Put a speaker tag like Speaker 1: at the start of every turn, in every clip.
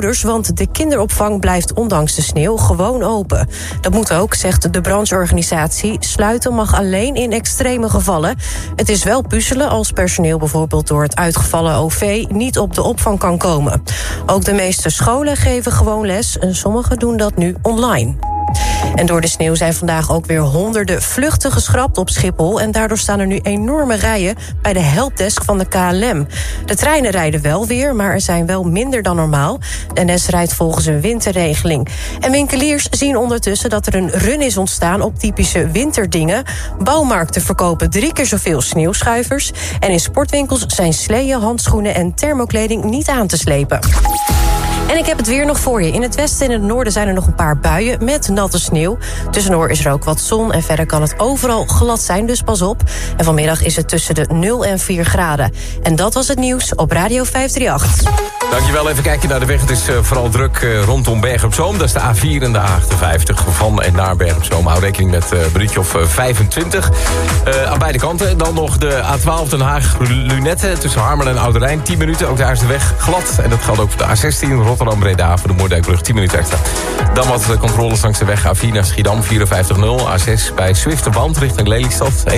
Speaker 1: want de kinderopvang blijft ondanks de sneeuw gewoon open. Dat moet ook, zegt de brancheorganisatie. Sluiten mag alleen in extreme gevallen. Het is wel puzzelen als personeel bijvoorbeeld door het uitgevallen OV... niet op de opvang kan komen. Ook de meeste scholen geven gewoon les en sommigen doen dat nu online. En door de sneeuw zijn vandaag ook weer honderden vluchten geschrapt op Schiphol. En daardoor staan er nu enorme rijen bij de helpdesk van de KLM. De treinen rijden wel weer, maar er zijn wel minder dan normaal. De NS rijdt volgens een winterregeling. En winkeliers zien ondertussen dat er een run is ontstaan op typische winterdingen. Bouwmarkten verkopen drie keer zoveel sneeuwschuivers. En in sportwinkels zijn sleeën, handschoenen en thermokleding niet aan te slepen. En ik heb het weer nog voor je. In het westen en het noorden zijn er nog een paar buien met natte sneeuw. Tussendoor is er ook wat zon en verder kan het overal glad zijn, dus pas op. En vanmiddag is het tussen de 0 en 4 graden. En dat was het nieuws op Radio 538.
Speaker 2: Dankjewel, even kijken naar de weg. Het is uh, vooral druk uh, rondom Bergen op Zoom. Dat is de A4 en de A58 van en naar Bergen op Zoom. Hou rekening met een minuutje of 25. aan beide kanten. Dan nog de A12 Den Haag Lunette tussen Harmelen en Ouderijn. 10 minuten, ook daar is de weg glad. En dat geldt ook voor de A16 Rotterdam-Breda voor de Moerdijkbrug 10 minuten extra. Dan wat de controles langs de weg A4 naar Schiedam 54-0. A6 bij Zwifterband richting Lelystad 91-4.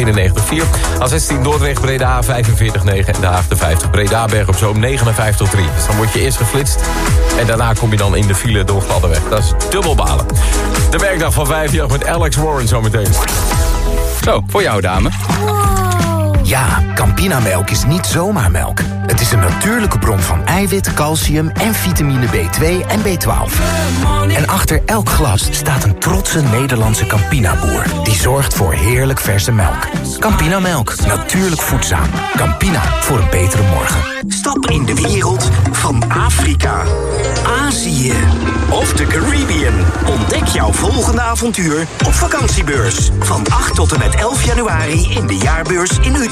Speaker 2: A16 Dordrecht-Breda 45-9. En de A50 Breda-Berg op Zoom 59-3. Dus dan word je eerst geflitst. En daarna kom je dan in de file door Gladde Dat is dubbel balen. De werkdag van 5 jaar met Alex Warren zometeen.
Speaker 3: Zo, voor jou dame.
Speaker 4: Ja, Campinamelk is niet zomaar melk. Het is een natuurlijke bron van eiwit, calcium en vitamine B2 en B12. En achter elk glas staat een trotse Nederlandse Campina-boer... die zorgt voor heerlijk verse melk. Campinamelk, natuurlijk voedzaam. Campina, voor een betere morgen.
Speaker 5: Stap in de wereld van Afrika, Azië of de Caribbean. Ontdek jouw volgende avontuur op vakantiebeurs. Van 8 tot en met 11 januari in de jaarbeurs in Utrecht.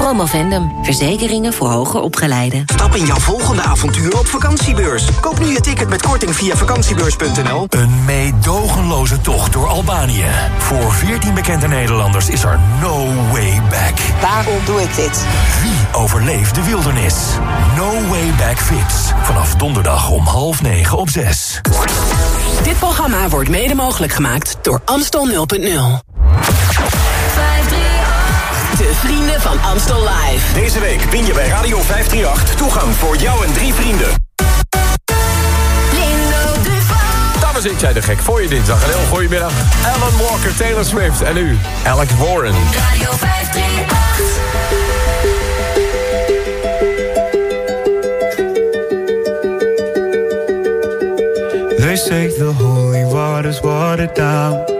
Speaker 6: Promovendum, verzekeringen voor hoger opgeleiden.
Speaker 5: Stap in jouw volgende avontuur op vakantiebeurs. Koop nu je ticket met korting via vakantiebeurs.nl.
Speaker 7: Een meedogenloze tocht door Albanië. Voor 14 bekende Nederlanders is er no way back.
Speaker 8: Waarom doe ik dit?
Speaker 7: Wie overleeft de wildernis? No way back Vips. Vanaf donderdag om half negen op zes.
Speaker 9: Dit programma wordt mede mogelijk gemaakt door Amstel 0.0. De vrienden van Amstel Live.
Speaker 10: Deze week win je bij Radio 538 toegang voor jou en drie vrienden.
Speaker 2: Dames zit jij de gek voor je dinsdag. Een heel goedemiddag. Alan Walker, Taylor Swift en u, Alex Warren.
Speaker 11: Radio 538.
Speaker 12: They say the holy water's watered down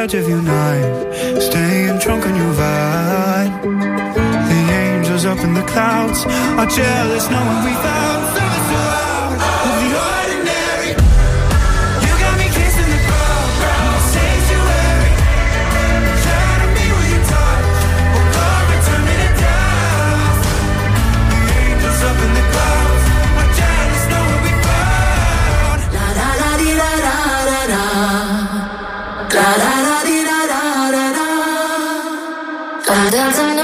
Speaker 12: edge of your knife, staying drunk on your vibe. The angels up in the clouds are jealous, knowing we found.
Speaker 9: dance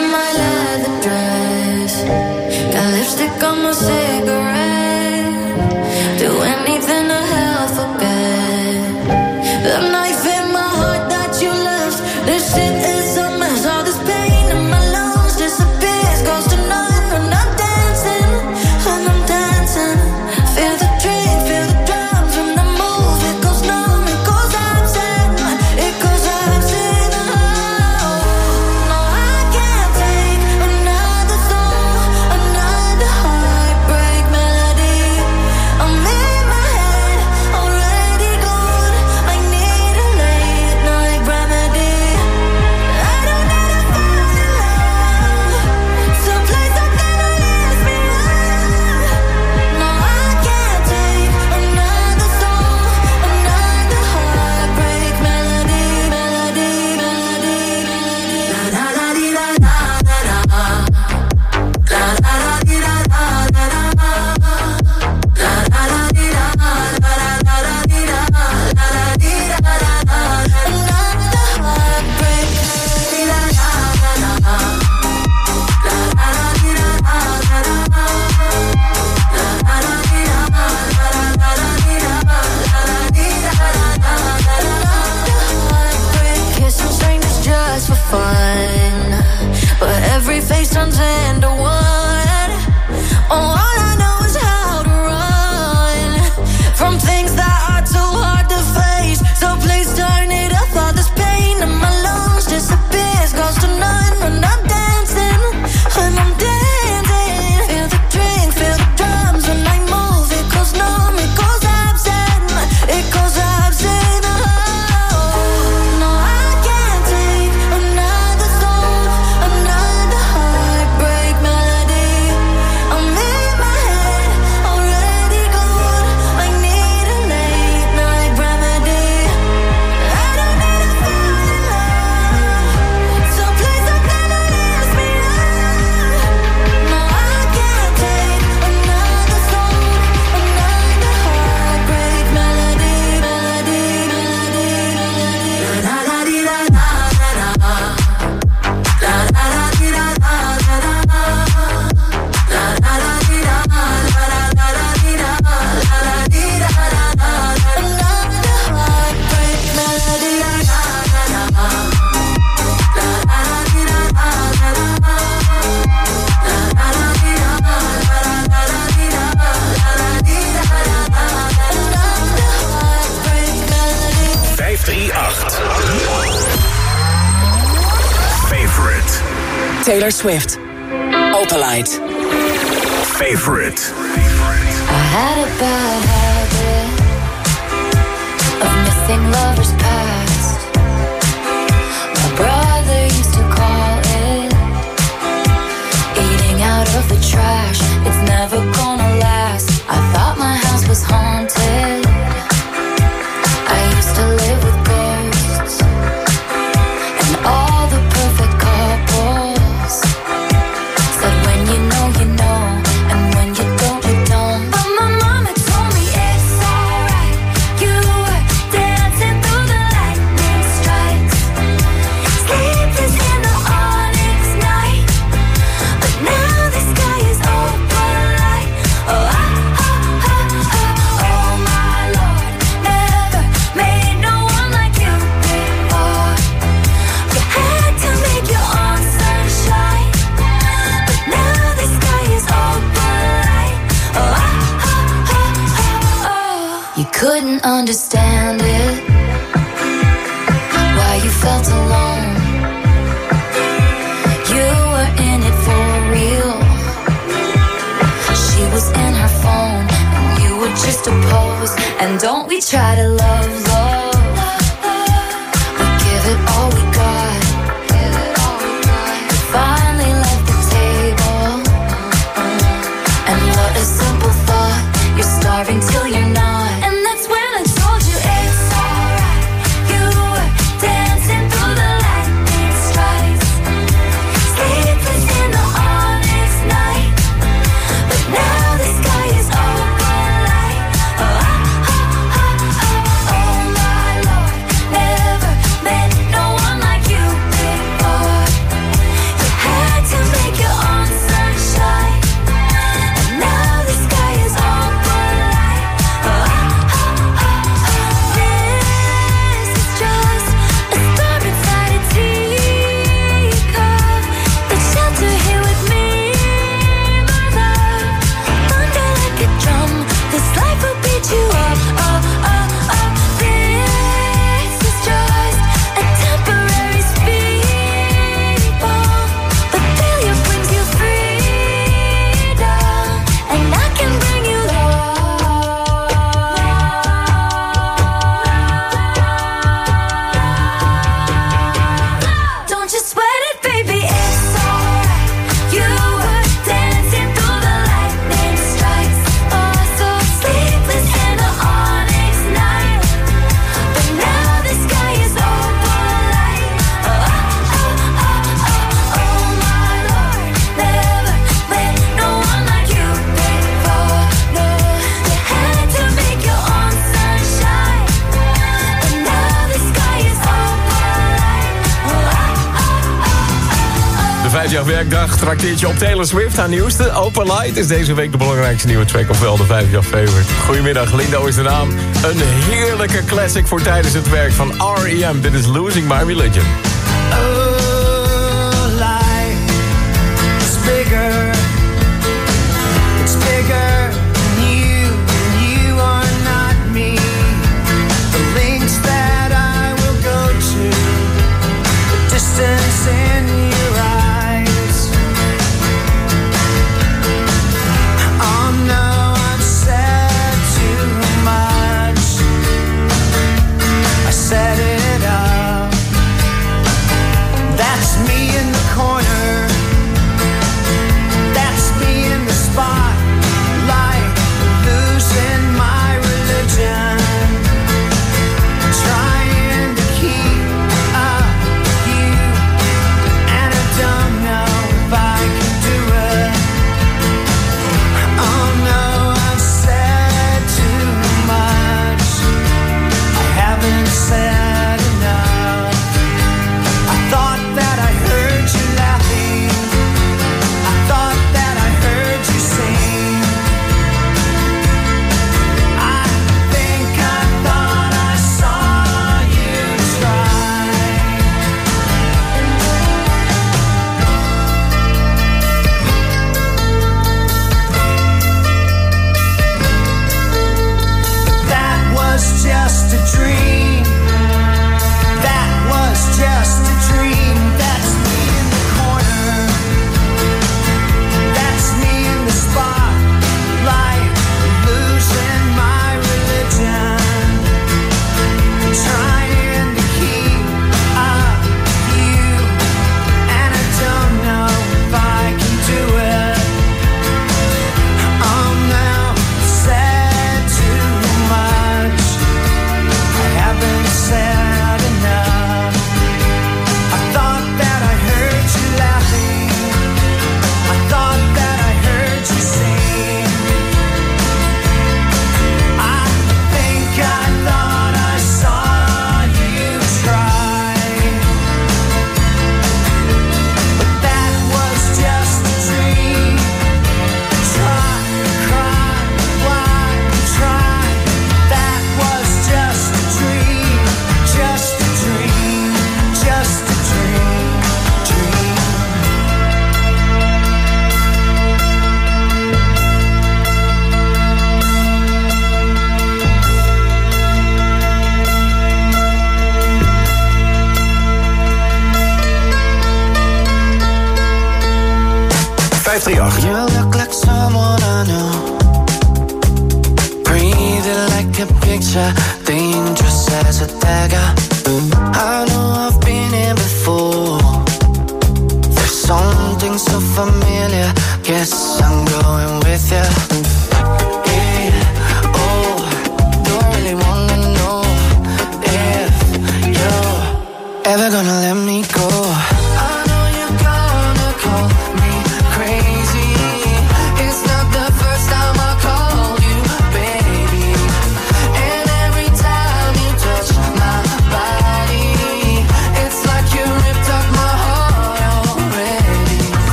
Speaker 9: Swift.
Speaker 13: op Taylor Swift, aan nieuwste. Open Light is deze week de belangrijkste nieuwe track, ofwel de 5 jaar favorite. Goedemiddag, Lindo is de naam. Een heerlijke classic voor tijdens het werk van R.E.M. Dit is Losing My Religion.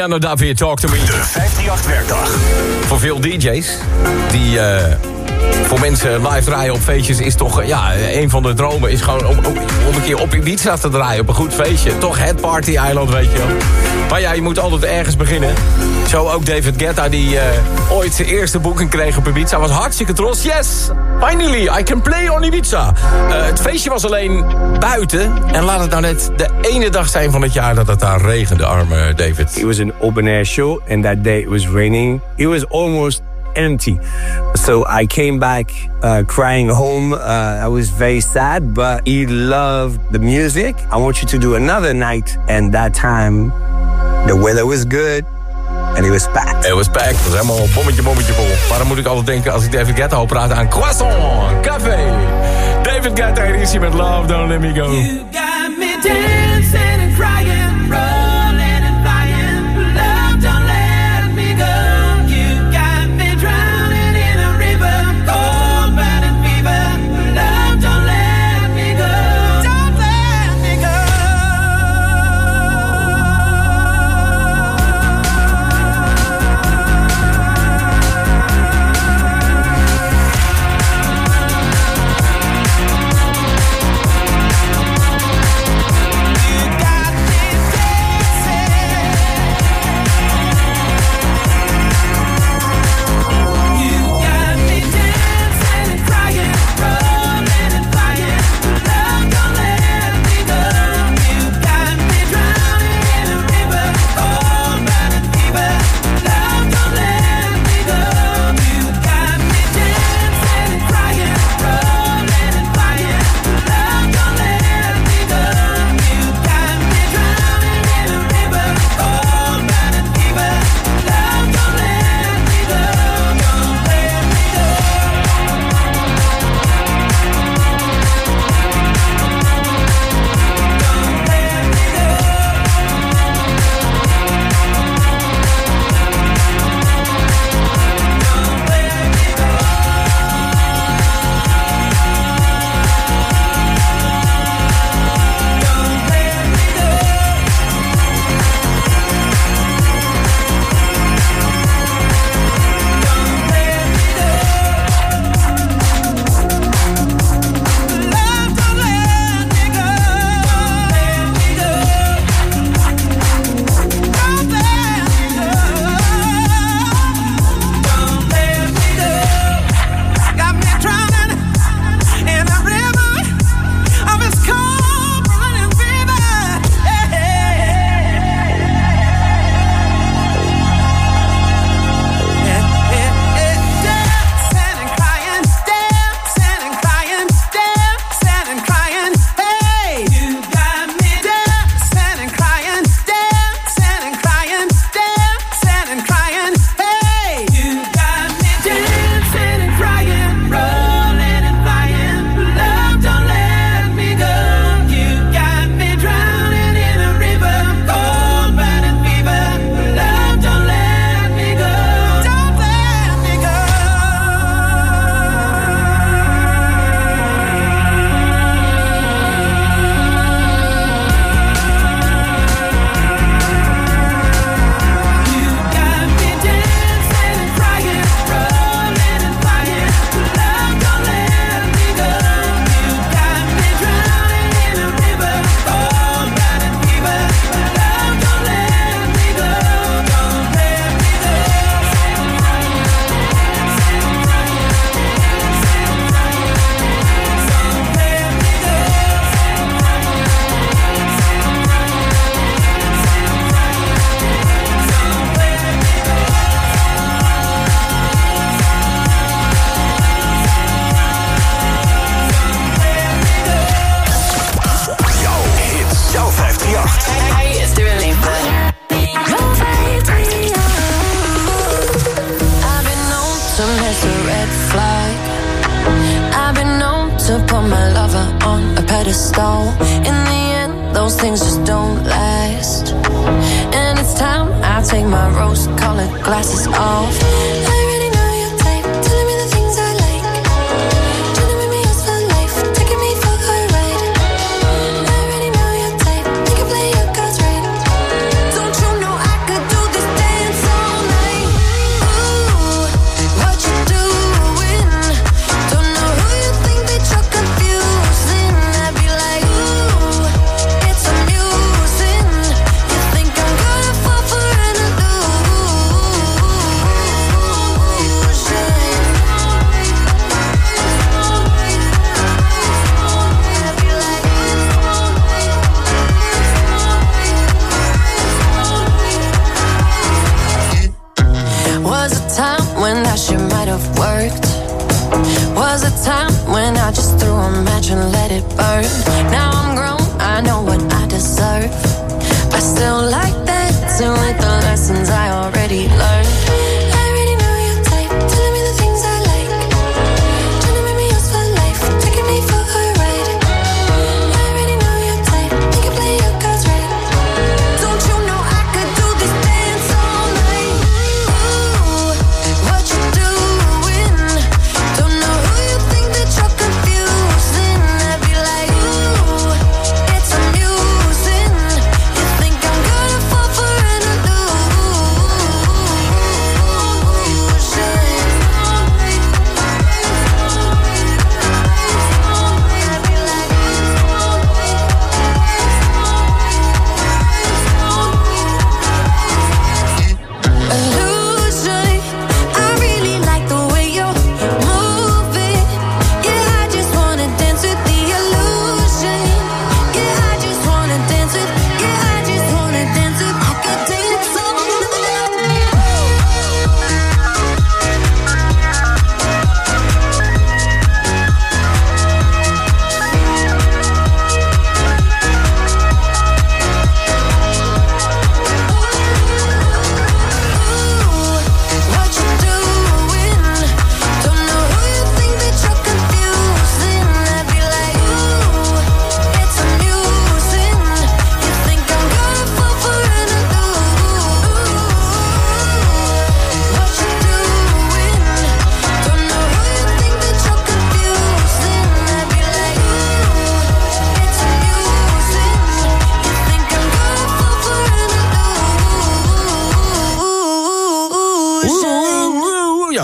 Speaker 2: Damiano David, Talk to Me.
Speaker 10: De 538-werkdag.
Speaker 2: Voor veel DJ's die eh, voor mensen live draaien op feestjes is toch... eh, ja, een van de dromen is gewoon om, om, een keer op Ibiza te draaien op een goed feestje. Toch het party eiland, weet je wel. Maar ja, je moet altijd ergens beginnen. Zo ook David Guetta, die eh, ooit zijn eerste boeking kreeg op Ibiza. Was hartstikke trots. Yes, finally, I can play on Ibiza. Eh, het feestje was alleen buiten. En laat het nou net de ene dag zijn van het jaar dat het daar regende, arme David.
Speaker 14: It was an open air show, and that day it was raining. It was almost empty. So I came back uh, crying home. Uh, I was very sad, but he loved the music. I want you to do another night. And that time, the weather was good. And it was packed.
Speaker 2: Het was packed. Het was helemaal bommetje, bommetje vol. Waarom moet ik altijd denken als ik David Guetta hoor praten aan croissant, café. David Guetta hier is hij met Love, Don't Let Me Go.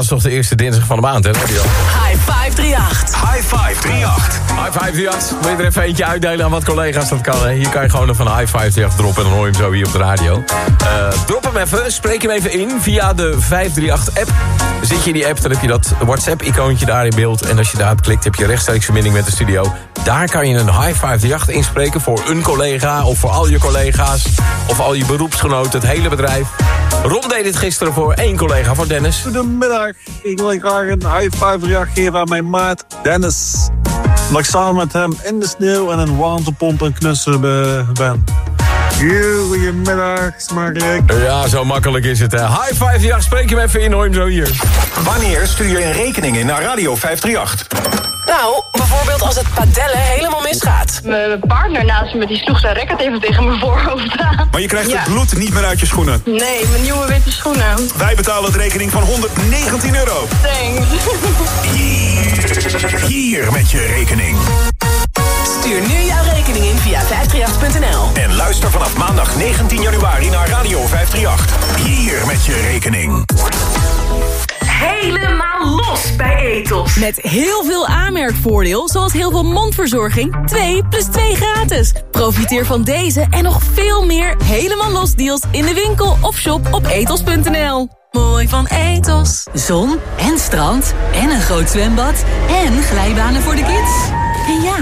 Speaker 2: Is toch de eerste dinsdag van de maand, hè?
Speaker 8: High 538.
Speaker 15: High 538.
Speaker 2: High 538. Wil je er even eentje uitdelen aan wat collega's? Dat kan, hè? Hier kan je gewoon van High 538 droppen en dan hoor je hem zo hier op de radio. Eh, drop hem even, spreek hem even in via de 538-app. Zit je in die app, dan heb je dat WhatsApp-icoontje daar in beeld. En als je daarop klikt, heb je rechtstreeks verbinding met de studio. Daar kan je een High 538 inspreken voor een collega... of voor al je collega's, of al je beroepsgenoten, het hele bedrijf. Ron deed dit gisteren voor één collega, voor Dennis.
Speaker 16: Goedemiddag. Ik wil graag een high five reageren aan mijn maat Dennis. Omdat ik samen met hem in de sneeuw en een warmtepomp en knussen be- ben. Goedemiddag, smakelijk.
Speaker 2: Ja, zo makkelijk is het. Hè. High 538, spreek hem even in, hoor hem zo hier.
Speaker 15: Wanneer stuur je een rekening in naar Radio 538?
Speaker 8: Nou, bijvoorbeeld als het padellen helemaal misgaat.
Speaker 17: Mijn partner naast me die sloeg zijn racket even tegen mijn voorhoofd aan.
Speaker 15: Maar je krijgt
Speaker 17: Ja.
Speaker 15: het bloed niet meer uit je schoenen.
Speaker 17: Nee, mijn nieuwe witte schoenen.
Speaker 15: Wij betalen de rekening van 119 euro.
Speaker 17: Thanks.
Speaker 15: Hier, hier met je rekening.
Speaker 8: Stuur nu jouw rekening in via 538.nl.
Speaker 15: En luister vanaf maandag 19 januari naar Radio 538. Hier met je rekening.
Speaker 18: Helemaal los bij Ethos. Met heel veel aanmerkvoordeel, zoals heel veel mondverzorging. 2 plus 2 gratis. Profiteer van deze en nog veel meer helemaal los deals in de winkel of shop op ethos.nl. Mooi van Ethos. Zon en strand en een groot zwembad en glijbanen voor de kids. En ja,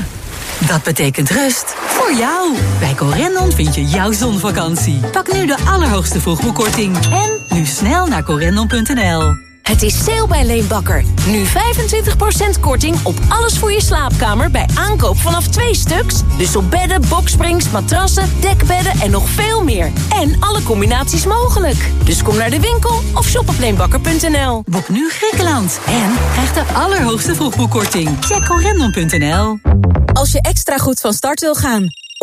Speaker 18: dat betekent rust voor jou. Bij Corendon vind je jouw zonvakantie. Pak nu de allerhoogste vroegboekkorting. En nu snel naar corendon.nl.
Speaker 19: Het is sale bij Leenbakker. Nu 25% korting op alles voor je slaapkamer bij aankoop vanaf twee stuks. Dus op bedden, boksprings, matrassen, dekbedden en nog veel meer. En alle combinaties mogelijk. Dus kom naar de winkel of shop op leenbakker.nl.
Speaker 18: Boek nu Griekenland en krijg de allerhoogste vroegboekkorting. Check corendon.nl.
Speaker 19: Als je extra goed van start wil gaan,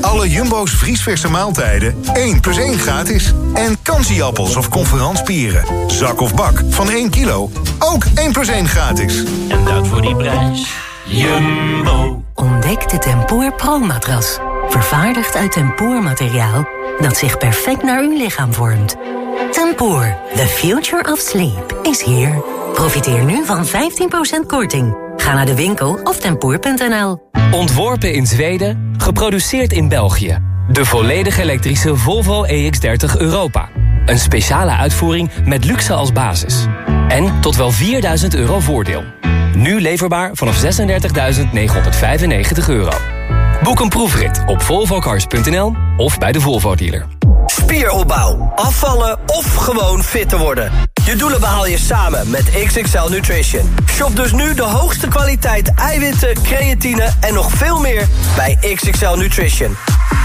Speaker 20: Alle Jumbo's vriesverse maaltijden 1 plus 1 gratis. En kansieappels of conferanspieren. Zak of bak van 1 kilo. Ook 1 plus 1 gratis.
Speaker 21: En dat voor die prijs. Jumbo.
Speaker 6: Ontdek de Tempoor Pro-matras. Vervaardigd uit tempoormateriaal dat zich perfect naar uw lichaam vormt. Tempoor, the future of sleep, is here. Profiteer nu van 15% korting. Ga naar de winkel of tempoor.nl.
Speaker 22: Ontworpen in Zweden, geproduceerd in België. De volledig elektrische Volvo EX30 Europa. Een speciale uitvoering met luxe als basis. En tot wel 4000 euro voordeel. Nu leverbaar vanaf 36.995 euro. Boek een proefrit op volvocars.nl of bij de Volvo dealer.
Speaker 23: Spieropbouw, afvallen of gewoon fit te worden. Je doelen behaal je samen met XXL Nutrition. Shop dus nu de hoogste kwaliteit eiwitten, creatine en nog veel meer bij XXL Nutrition.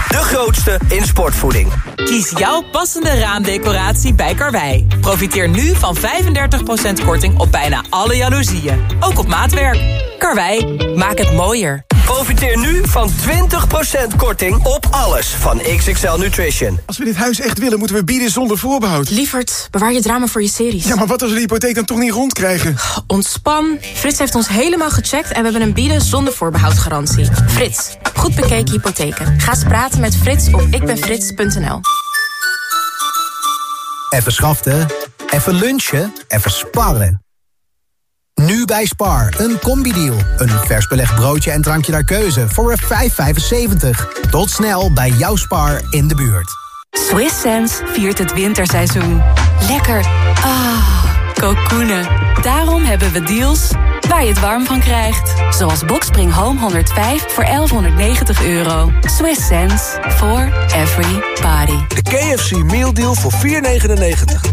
Speaker 23: De grootste in sportvoeding.
Speaker 24: Kies jouw passende raamdecoratie bij Karwei. Profiteer nu van 35% korting op bijna alle jaloezieën. Ook op maatwerk. Karwei, maak het mooier.
Speaker 23: Profiteer nu van 20% korting op alles van XXL Nutrition.
Speaker 25: Als we dit huis echt willen, moeten we bieden zonder voorbehoud.
Speaker 26: Lievert, bewaar je drama voor je series.
Speaker 25: Ja, maar wat als we de hypotheek dan toch niet rondkrijgen?
Speaker 26: Ontspan. Frits heeft ons helemaal gecheckt en we hebben een bieden zonder voorbehoud garantie. Frits, goed bekeken hypotheken. Ga eens praten met Frits op ikbenfrits.nl.
Speaker 27: Even schaften, even lunchen, even sparren. Nu bij Spar, een combi-deal. Een vers belegd broodje en drankje naar keuze voor 5,75. Tot snel bij jouw Spar in de buurt.
Speaker 19: Swiss Sense viert het winterseizoen. Lekker. Ah, kokoenen. Daarom hebben we deals waar je het warm van krijgt. Zoals Boxspring Home 105 voor 1190 euro. Swiss sense for every party.
Speaker 28: De KFC Meal Deal voor 4,99.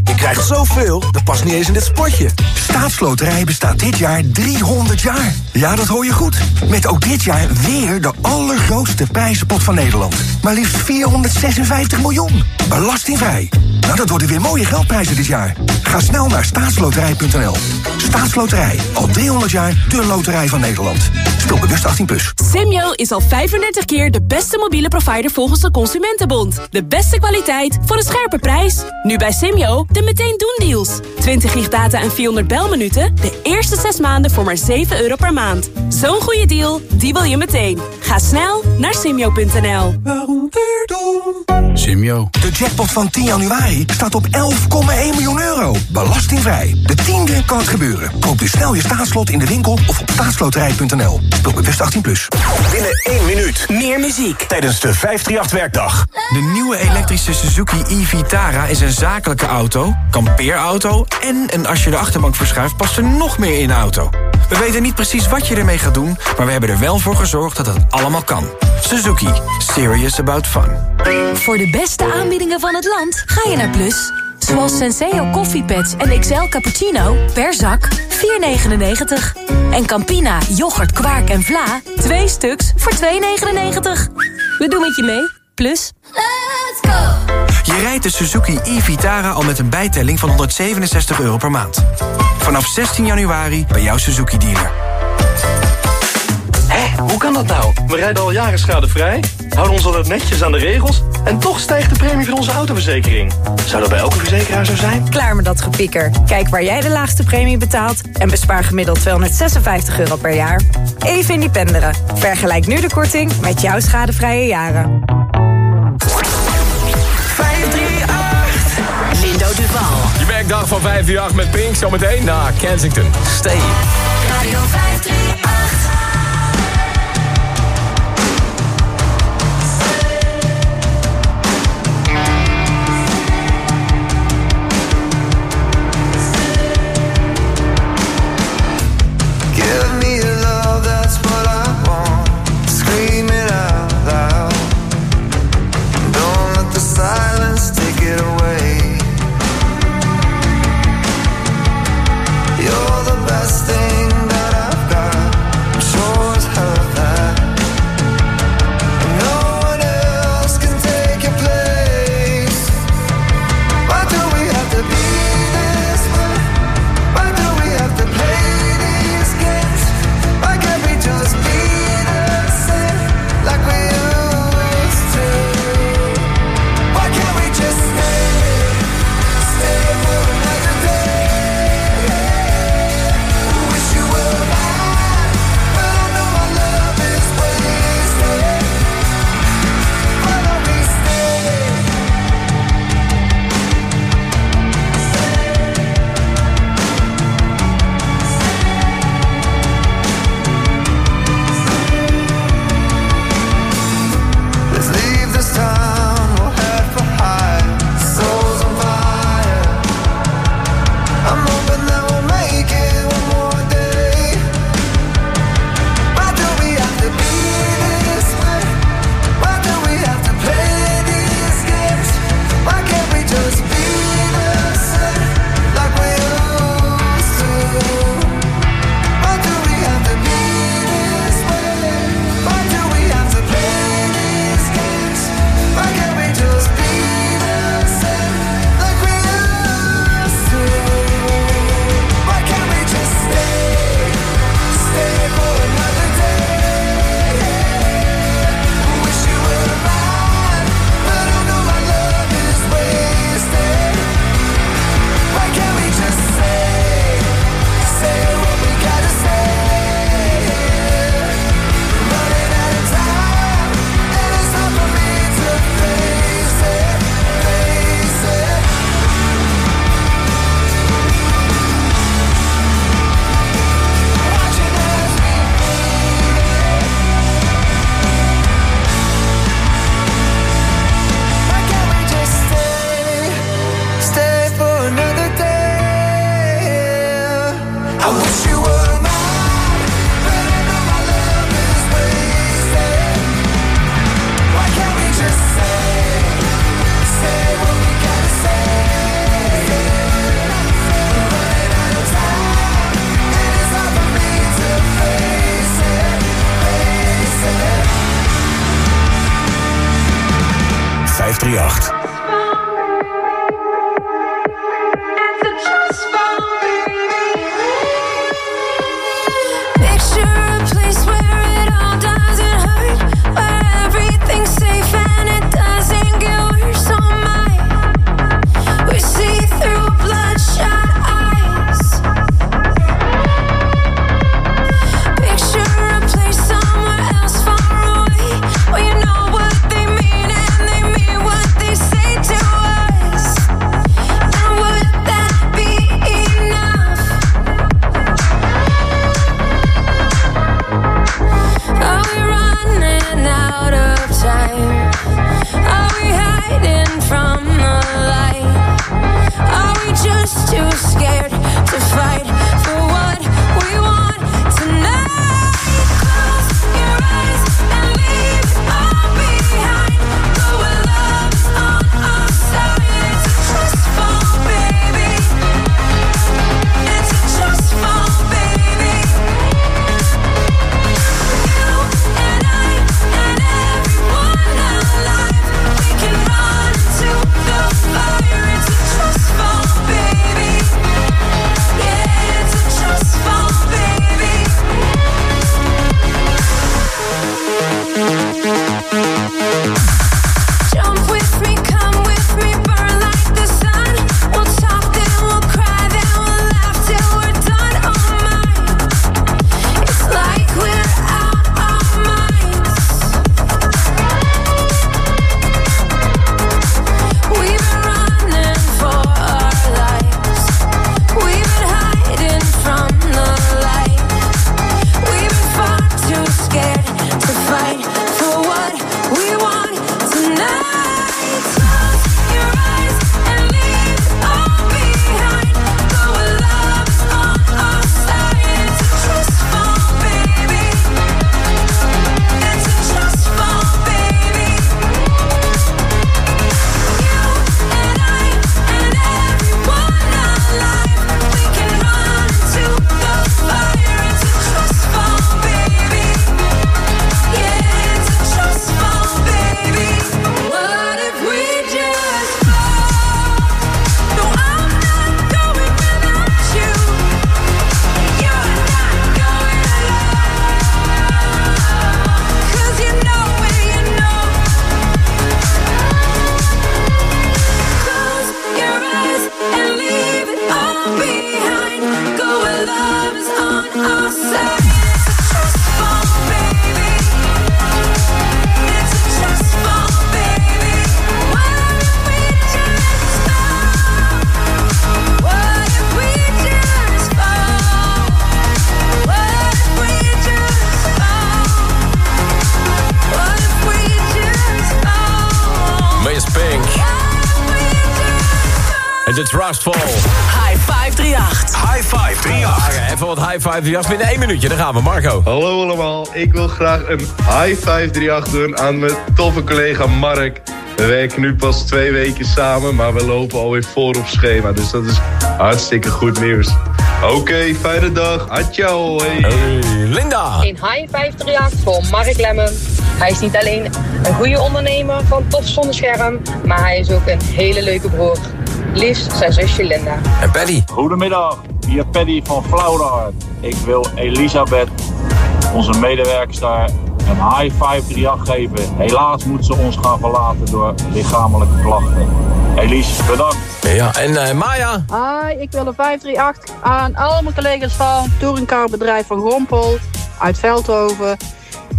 Speaker 28: Je krijgt zoveel, dat past niet eens in dit spotje.
Speaker 20: Staatsloterij bestaat dit jaar 300 jaar. Ja, dat hoor je goed. Met ook dit jaar weer de allergrootste prijzenpot van Nederland. Maar liefst 456 miljoen. Belastingvrij. Nou, dat worden weer mooie geldprijzen dit jaar. Ga snel naar staatsloterij.nl. Staatsloterij. Al 300 jaar de loterij van Nederland. Speel bewust 18+. Plus.
Speaker 19: Simyo is al 35 keer de beste mobiele provider volgens de Consumentenbond. De beste kwaliteit voor een scherpe prijs. Nu bij Simyo de meteen doen deals. 20 gig data en 400 belminuten. De eerste 6 maanden voor maar 7 euro per maand. Zo'n goede deal, die wil je meteen. Ga snel naar simyo.nl.
Speaker 20: Simio. De jackpot van 10 januari staat op 11,1 miljoen euro. Belastingvrij. De tiende kan het gebeuren. Koop dus snel je staatslot in de winkel of op staatsloterij.nl. Speel bewust 18+. Plus.
Speaker 15: Binnen 1 minuut.
Speaker 19: Meer muziek.
Speaker 15: Tijdens de 538-werkdag.
Speaker 29: De nieuwe elektrische Suzuki e-Vitara is een zakelijke auto, kampeerauto... en een als je de achterbank verschuift past er nog meer in de auto. We weten niet precies wat je ermee gaat doen... maar we hebben er wel voor gezorgd dat het allemaal kan. Suzuki. Serious about fun.
Speaker 19: Voor de beste aanbiedingen van het land ga je naar Plus. Zoals Senseo koffiepads en XL cappuccino per zak 4,99. En Campina, yoghurt, kwark en vla 2 stuks voor 2,99. We doen het je mee. Plus.
Speaker 11: Let's go!
Speaker 29: Je rijdt de Suzuki e-Vitara al met een bijtelling van 167 euro per maand. Vanaf 16 januari bij jouw Suzuki-dealer.
Speaker 30: Hé, hoe kan dat nou? We rijden al jaren schadevrij, houden ons altijd netjes aan de regels... en toch stijgt de premie van onze autoverzekering. Zou dat bij elke verzekeraar zo zijn?
Speaker 31: Klaar met dat gepieker. Kijk waar jij de laagste premie betaalt... en bespaar gemiddeld 256 euro per jaar. Even independeren. Vergelijk nu de korting met jouw schadevrije jaren.
Speaker 19: 538. Lindo Duval.
Speaker 2: Je werkdag van 538 met Pink. Zometeen naar Kensington. Stay.
Speaker 11: Radio 538.
Speaker 10: 538.
Speaker 9: 538
Speaker 2: binnen één minuutje. Daar gaan we, Marco.
Speaker 32: Hallo allemaal, ik wil graag een high 538 doen aan mijn toffe collega Mark. We werken nu pas twee weken samen, maar we lopen alweer voor op schema. Dus dat is hartstikke goed nieuws. Oké, fijne dag. Adjao. Hey.
Speaker 2: Linda.
Speaker 33: Een high 538 voor Mark Lemmen. Hij is niet alleen een goede ondernemer van tof zonder scherm, maar hij is ook een hele leuke broer. Liefst zijn zusje Linda.
Speaker 2: En Paddy.
Speaker 34: Goedemiddag, hier Paddy van Flauwdart. Ik wil Elisabeth, onze medewerkster, een high 538 geven. Helaas moet ze ons gaan verlaten door lichamelijke klachten. Elise, bedankt.
Speaker 2: Ja, en eh, Maya?
Speaker 35: Hi, ik wil een 538 aan al mijn collega's van touringcarbedrijf van Grompel uit Veldhoven.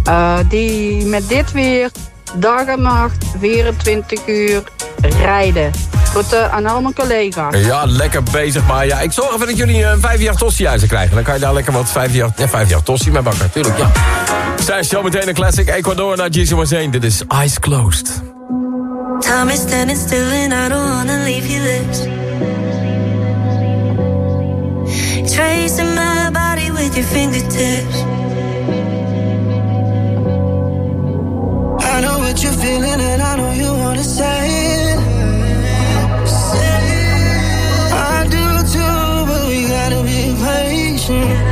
Speaker 35: Eh, die met dit weer dag en nacht 24 uur rijden. Groeten aan al mijn collega's.
Speaker 2: Ja, lekker bezig, Maya. Ik zorg ervoor dat jullie een 5 jaar tossie uit krijgen. Dan kan je daar lekker wat 5 jaar, ja, 5 jaar tossie mee bakken. Tuurlijk, ja. Zij zo meteen een classic Ecuador naar GC1. Dit is Eyes Closed.
Speaker 8: Time is standing still and I don't wanna leave your lips. Tracing my body with your fingertips.
Speaker 11: I know what you're feeling and I know you wanna say it. attention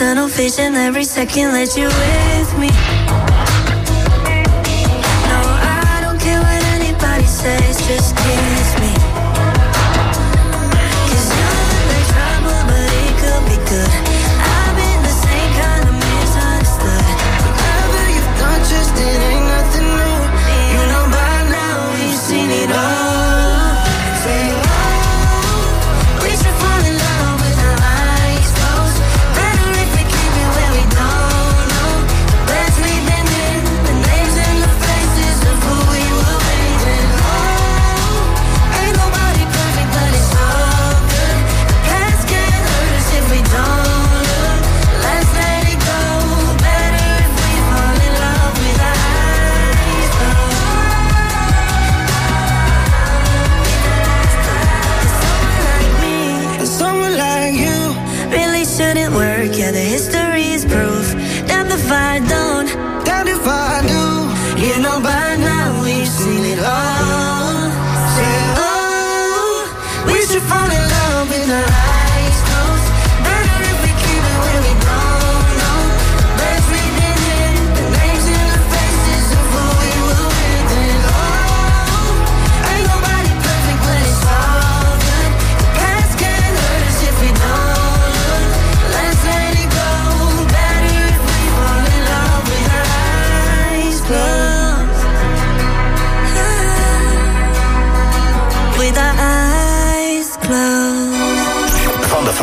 Speaker 36: tunnel vision every second. Let you with
Speaker 9: me.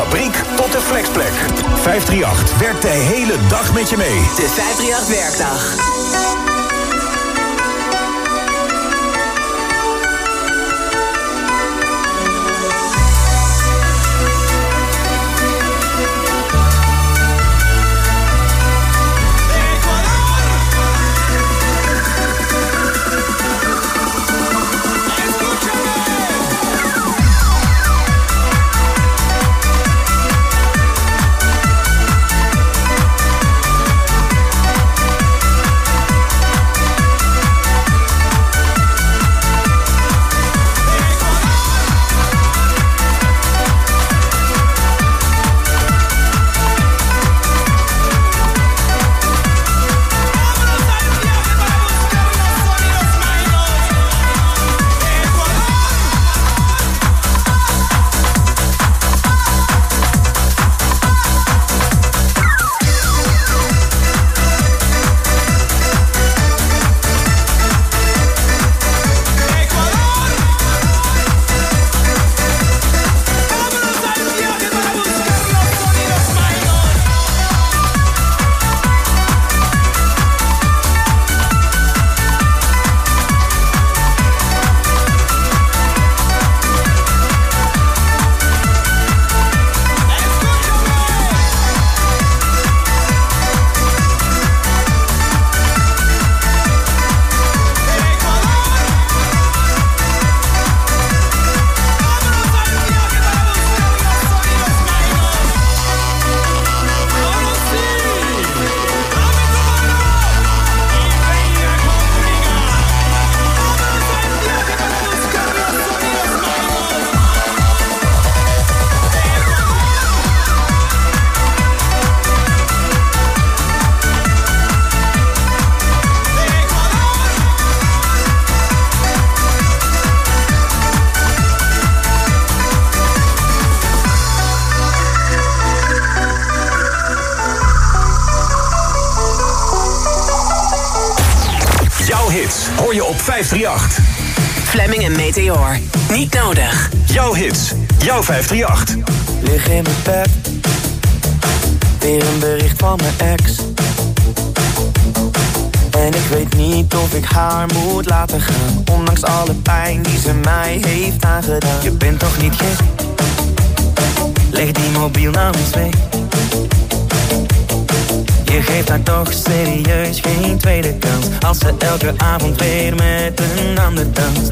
Speaker 9: fabriek tot de flexplek. 538 werkt de hele dag met je mee.
Speaker 8: De 538 werkdag. en Meteor. Niet nodig.
Speaker 9: Jouw hits. Jouw 538.
Speaker 13: Lig in mijn pet. Weer een bericht van mijn ex. En ik weet niet of ik haar moet laten gaan. Ondanks alle pijn die ze mij heeft aangedaan. Je bent toch niet gek? Leg die mobiel nou eens mee. Je geeft haar toch serieus geen tweede kans Als ze elke avond weer met een ander danst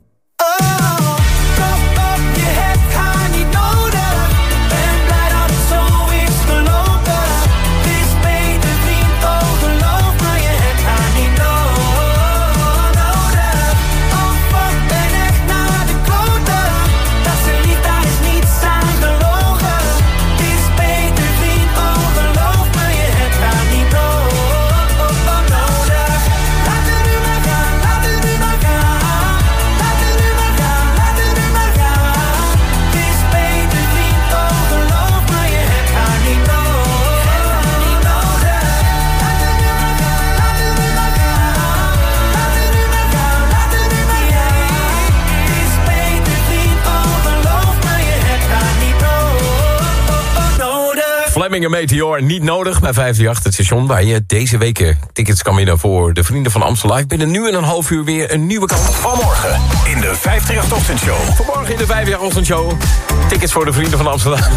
Speaker 2: Fleming en Meteor niet nodig bij 538, het station... waar je deze weken tickets kan winnen voor de Vrienden van Amstel Live. Binnen nu en een half uur weer een nieuwe kans.
Speaker 15: Vanmorgen in de 538 Ochtendshow.
Speaker 2: Vanmorgen in de 538 Ochtendshow. Tickets voor de Vrienden van Amstel Live.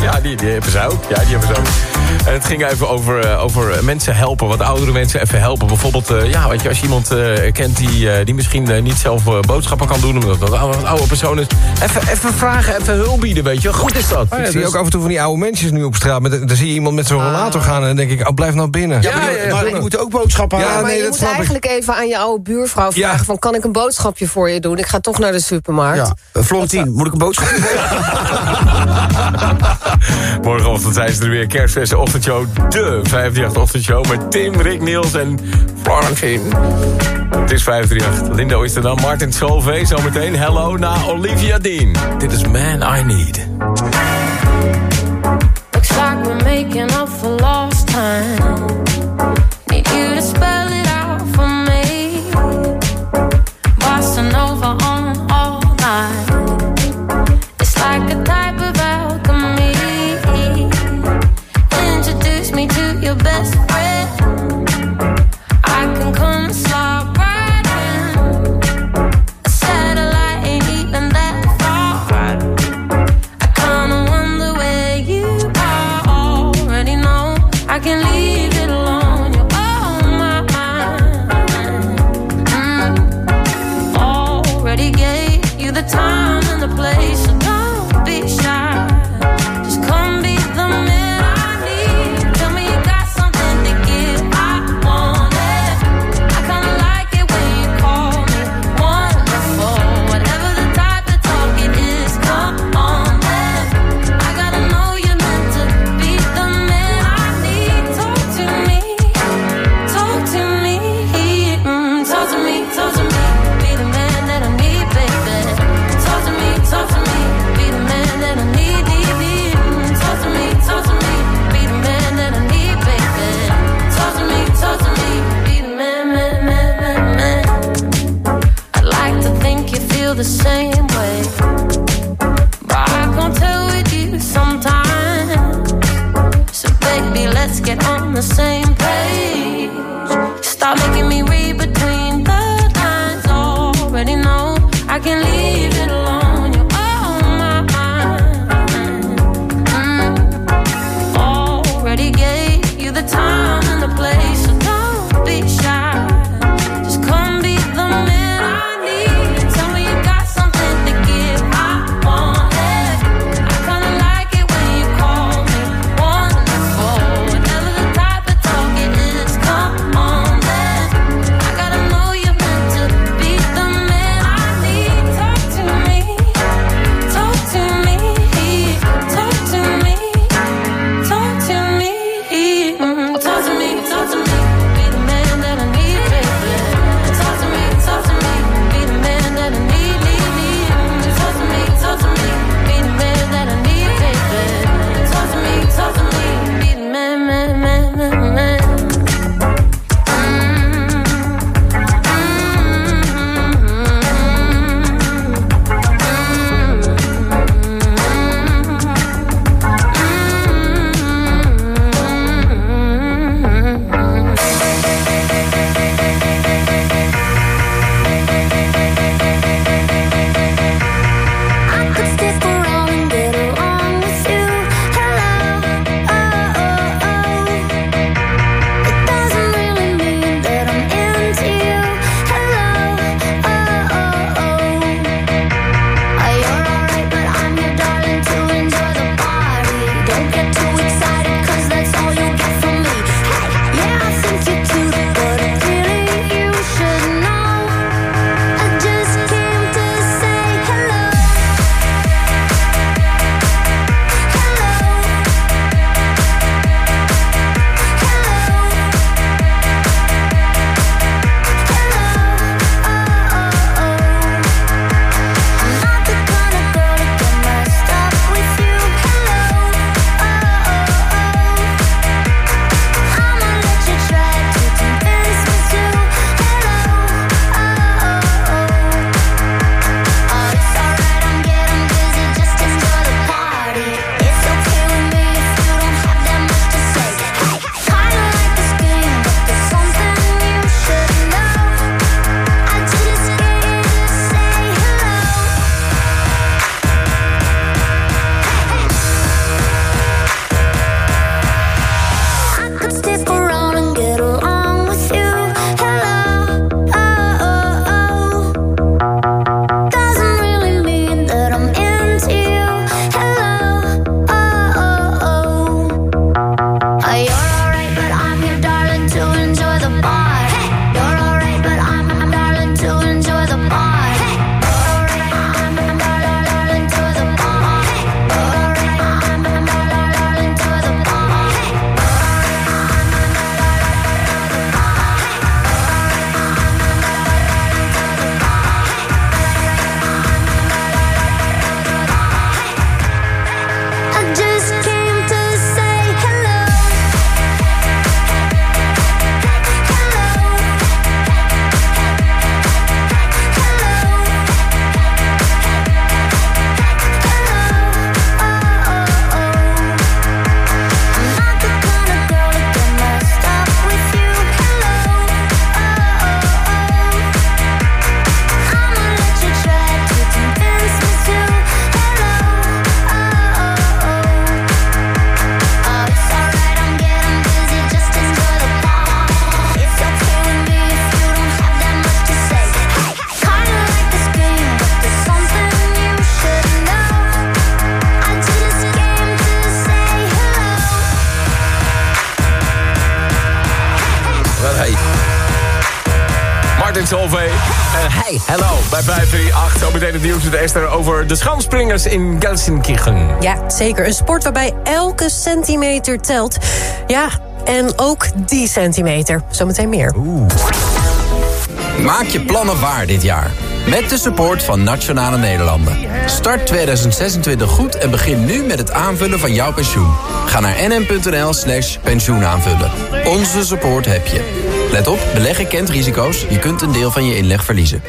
Speaker 2: ja, die, die hebben ze ook. Ja, die hebben ze ook. En het ging even over, eh, over mensen helpen, wat oudere mensen even helpen. Bijvoorbeeld, eh, ja, weet je, als je iemand eh, kent die, eh, die misschien eh, niet zelf eh, boodschappen kan doen... omdat dat een oude, oude persoon is. Even, even vragen, even hulp bieden, weet je. wel. Goed is dat.
Speaker 37: ik zie
Speaker 2: dus-
Speaker 37: ook af en toe van die oude mensen nu op straat. Met, dan zie je iemand met zo'n rollator gaan en dan denk ik, oh, blijf nou binnen.
Speaker 38: Ja, maar, maar die moeten ook boodschappen
Speaker 37: Ja,
Speaker 38: halen.
Speaker 39: maar
Speaker 37: nee,
Speaker 39: je
Speaker 37: dat
Speaker 39: moet
Speaker 37: snap ik.
Speaker 39: eigenlijk even aan je oude buurvrouw vragen...
Speaker 37: Ja.
Speaker 39: van kan ik een boodschapje voor je doen? Ik ga toch naar de supermarkt.
Speaker 38: Ja, Florentien, moet ik een boodschap
Speaker 2: Morgenochtend zijn ze er weer. Kerstfeest ochtendshow. De 538 ochtendshow. Met Tim, Rick, Niels en Florentine. Het is 538. Linda Oosterdam, Martin Solveig. Zometeen hello na Olivia Dean. Dit is Man I Need.
Speaker 10: Making up for lost time. Feel the same way. But I can't tell with you sometimes. So baby, let's get on the same
Speaker 2: het nieuws met Esther over de schanspringers in Gelsenkirchen.
Speaker 1: Ja, zeker. Een sport waarbij elke centimeter telt. Ja, en ook die centimeter. Zometeen meer.
Speaker 40: Maak je plannen waar dit jaar. Met de support van Nationale Nederlanden. Start 2026 goed en begin nu met het aanvullen van jouw pensioen. Ga naar nm.nl slash pensioenaanvullen. Onze support heb je. Let op, beleggen kent risico's. Je kunt een deel van je inleg verliezen.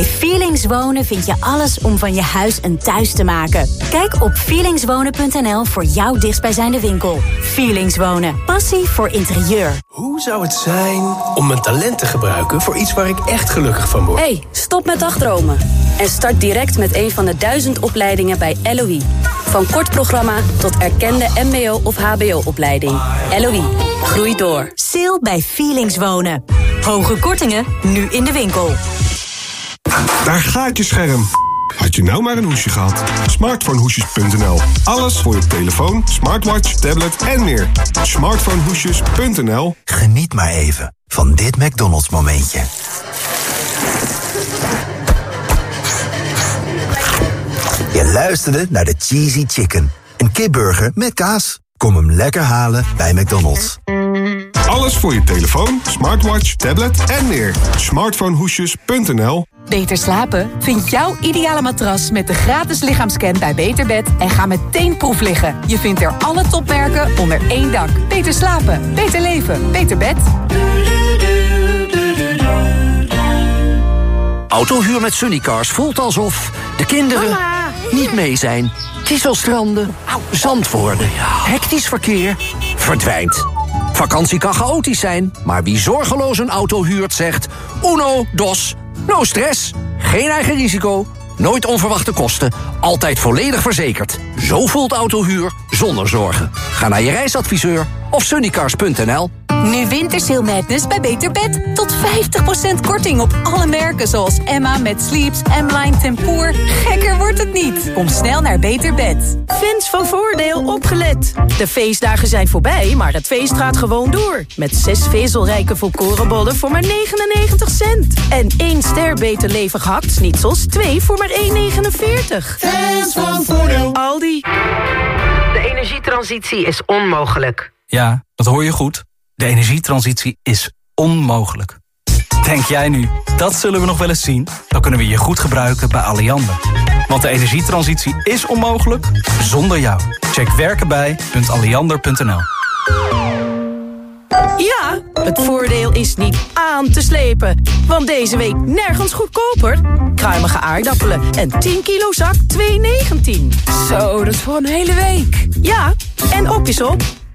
Speaker 6: Bij Feelings Wonen vind je alles om van je huis een thuis te maken. Kijk op feelingswonen.nl voor jouw dichtstbijzijnde winkel. Feelings Wonen. Passie voor interieur.
Speaker 7: Hoe zou het zijn om mijn talent te gebruiken voor iets waar ik echt gelukkig van word?
Speaker 6: hey, stop met dagdromen. En start direct met een van de duizend opleidingen bij LOE. Van kort programma tot erkende mbo- of hbo-opleiding. LOE. Groei door. Sale bij Feelings Wonen. Hoge kortingen, nu in de winkel.
Speaker 41: Daar gaat je scherm. Had je nou maar een hoesje gehad? Smartphonehoesjes.nl. Alles voor je telefoon, smartwatch, tablet en meer. Smartphonehoesjes.nl.
Speaker 42: Geniet maar even van dit McDonald's momentje. Je luisterde naar de Cheesy Chicken. Een kipburger met kaas. Kom hem lekker halen bij McDonald's.
Speaker 41: Alles voor je telefoon, smartwatch, tablet en meer. Smartphonehoesjes.nl.
Speaker 43: Beter slapen? Vind jouw ideale matras met de gratis lichaamscan bij Beterbed en ga meteen proef liggen. Je vindt er alle topmerken onder één dak. Beter slapen, beter leven, beter bed.
Speaker 44: Autohuur met Sunnycars voelt alsof de kinderen niet mee zijn. Kieselstranden, zand worden, hectisch verkeer, verdwijnt. Vakantie kan chaotisch zijn, maar wie zorgeloos een auto huurt zegt... uno, dos, no stress, geen eigen risico, nooit onverwachte kosten... altijd volledig verzekerd. Zo voelt autohuur zonder zorgen. Ga naar je reisadviseur of sunnycars.nl.
Speaker 43: Nu Wintersail Madness bij Beter Bed. Tot 50% korting op alle merken zoals Emma met Sleeps, M-Line Tempoor. Gekker wordt het niet. Kom snel naar Beter Bed.
Speaker 45: Fans van Voordeel opgelet. De feestdagen zijn voorbij, maar het feest gaat gewoon door. Met zes vezelrijke volkorenbollen voor maar 99 cent. En één ster beter levig hakt-snitsels, twee voor maar 1,49.
Speaker 46: Fans van Voordeel.
Speaker 45: Aldi.
Speaker 39: De energietransitie is onmogelijk.
Speaker 47: Ja, dat hoor je goed. De energietransitie is onmogelijk. Denk jij nu, dat zullen we nog wel eens zien? Dan kunnen we je goed gebruiken bij Alliander. Want de energietransitie is onmogelijk zonder jou. Check werkenbij.alliander.nl
Speaker 45: Ja, het voordeel is niet aan te slepen. Want deze week nergens goedkoper. Kruimige aardappelen en 10 kilo zak 2,19. Zo, dat is voor een hele week. Ja, en op is op.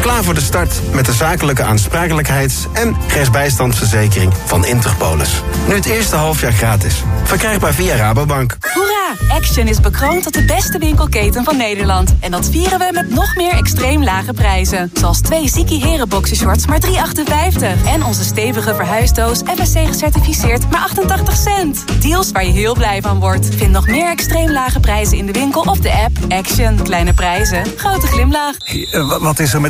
Speaker 42: Klaar voor de start met de zakelijke aansprakelijkheids- en rechtsbijstandsverzekering van Interpolis. Nu het eerste halfjaar gratis. Verkrijgbaar via Rabobank.
Speaker 19: Hoera! Action is bekroond tot de beste winkelketen van Nederland. En dat vieren we met nog meer extreem lage prijzen. Zoals twee Ziki Heren boxershorts maar 3,58. En onze stevige verhuisdoos FSC gecertificeerd maar 88 cent. Deals waar je heel blij van wordt. Vind nog meer extreem lage prijzen in de winkel of de app. Action. Kleine prijzen. Grote glimlach.
Speaker 48: Eh, Wat is er met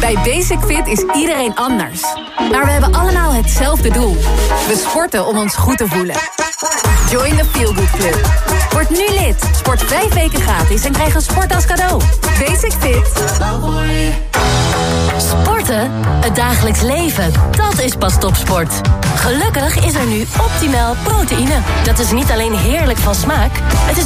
Speaker 19: Bij Basic Fit is iedereen anders. Maar we hebben allemaal hetzelfde doel. We sporten om ons goed te voelen. Join the Feel Good Club. Word nu lid. Sport vijf weken gratis en krijg een sport als cadeau. Basic Fit.
Speaker 6: Sporten? Het dagelijks leven. Dat is pas topsport. Gelukkig is er nu optimaal proteïne. Dat is niet alleen heerlijk van smaak, het is ook